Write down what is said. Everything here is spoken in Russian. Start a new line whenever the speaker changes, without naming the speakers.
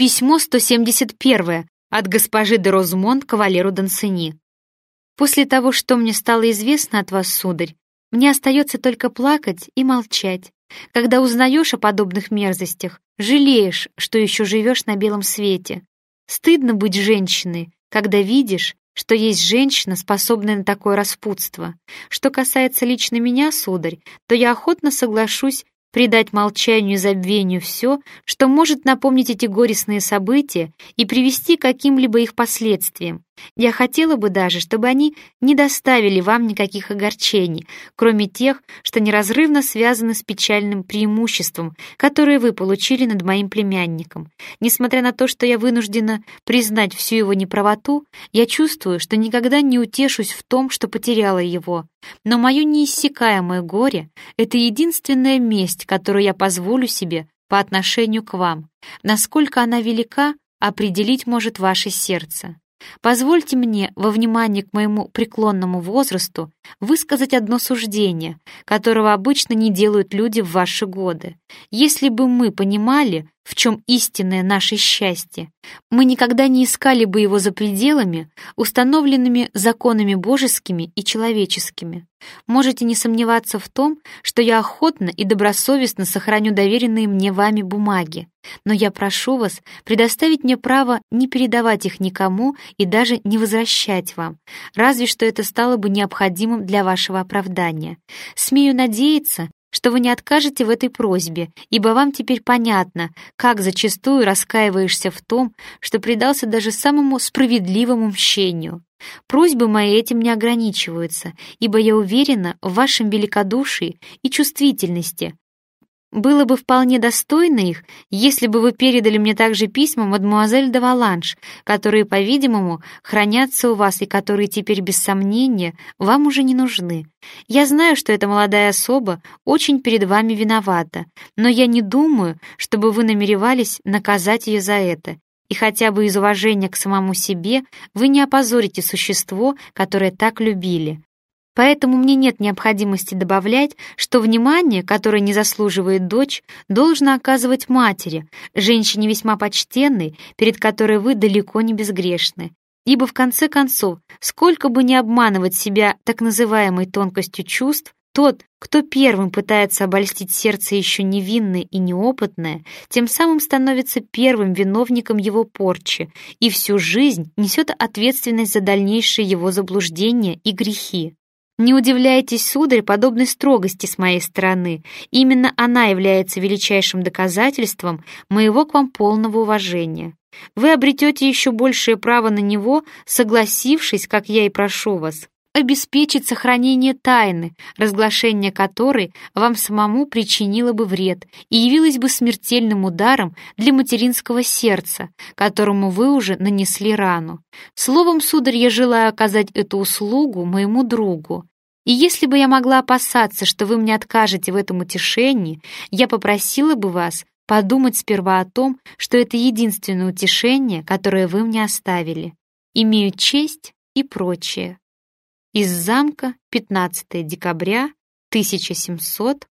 Письмо 171 от госпожи де Розмонт кавалеру Дансени. После того, что мне стало известно от вас, сударь, мне остается только плакать и молчать. Когда узнаешь о подобных мерзостях, жалеешь, что еще живешь на белом свете. Стыдно быть женщиной, когда видишь, что есть женщина, способная на такое распутство. Что касается лично меня, сударь, то я охотно соглашусь придать молчанию и забвению все, что может напомнить эти горестные события и привести к каким-либо их последствиям. Я хотела бы даже, чтобы они не доставили вам никаких огорчений, кроме тех, что неразрывно связаны с печальным преимуществом, которое вы получили над моим племянником. Несмотря на то, что я вынуждена признать всю его неправоту, я чувствую, что никогда не утешусь в том, что потеряла его. Но мое неиссякаемое горе — это единственная месть, которую я позволю себе по отношению к вам. Насколько она велика, определить может ваше сердце. Позвольте мне, во внимание к моему преклонному возрасту, высказать одно суждение, которого обычно не делают люди в ваши годы. Если бы мы понимали, в чем истинное наше счастье, мы никогда не искали бы его за пределами, установленными законами божескими и человеческими. Можете не сомневаться в том, что я охотно и добросовестно сохраню доверенные мне вами бумаги, но я прошу вас предоставить мне право не передавать их никому и даже не возвращать вам, разве что это стало бы необходимым для вашего оправдания. Смею надеяться, что вы не откажете в этой просьбе, ибо вам теперь понятно, как зачастую раскаиваешься в том, что предался даже самому справедливому мщению. Просьбы мои этим не ограничиваются, ибо я уверена в вашем великодушии и чувствительности, было бы вполне достойно их, если бы вы передали мне также письма мадмуазель де Валанш, которые, по-видимому, хранятся у вас и которые теперь, без сомнения, вам уже не нужны. Я знаю, что эта молодая особа очень перед вами виновата, но я не думаю, чтобы вы намеревались наказать ее за это. И хотя бы из уважения к самому себе вы не опозорите существо, которое так любили. Поэтому мне нет необходимости добавлять, что внимание, которое не заслуживает дочь, должно оказывать матери, женщине весьма почтенной, перед которой вы далеко не безгрешны. Ибо в конце концов, сколько бы ни обманывать себя так называемой тонкостью чувств, тот, кто первым пытается обольстить сердце еще невинное и неопытное, тем самым становится первым виновником его порчи и всю жизнь несет ответственность за дальнейшие его заблуждения и грехи. Не удивляйтесь, сударь, подобной строгости с моей стороны. Именно она является величайшим доказательством моего к вам полного уважения. Вы обретете еще большее право на него, согласившись, как я и прошу вас, обеспечить сохранение тайны, разглашение которой вам самому причинило бы вред и явилось бы смертельным ударом для материнского сердца, которому вы уже нанесли рану. Словом, сударь, я желаю оказать эту услугу моему другу, и если бы я могла опасаться, что вы мне откажете в этом утешении, я попросила бы вас подумать сперва о том, что это единственное утешение, которое вы мне оставили. Имею честь и прочее. Из замка 15 декабря 1700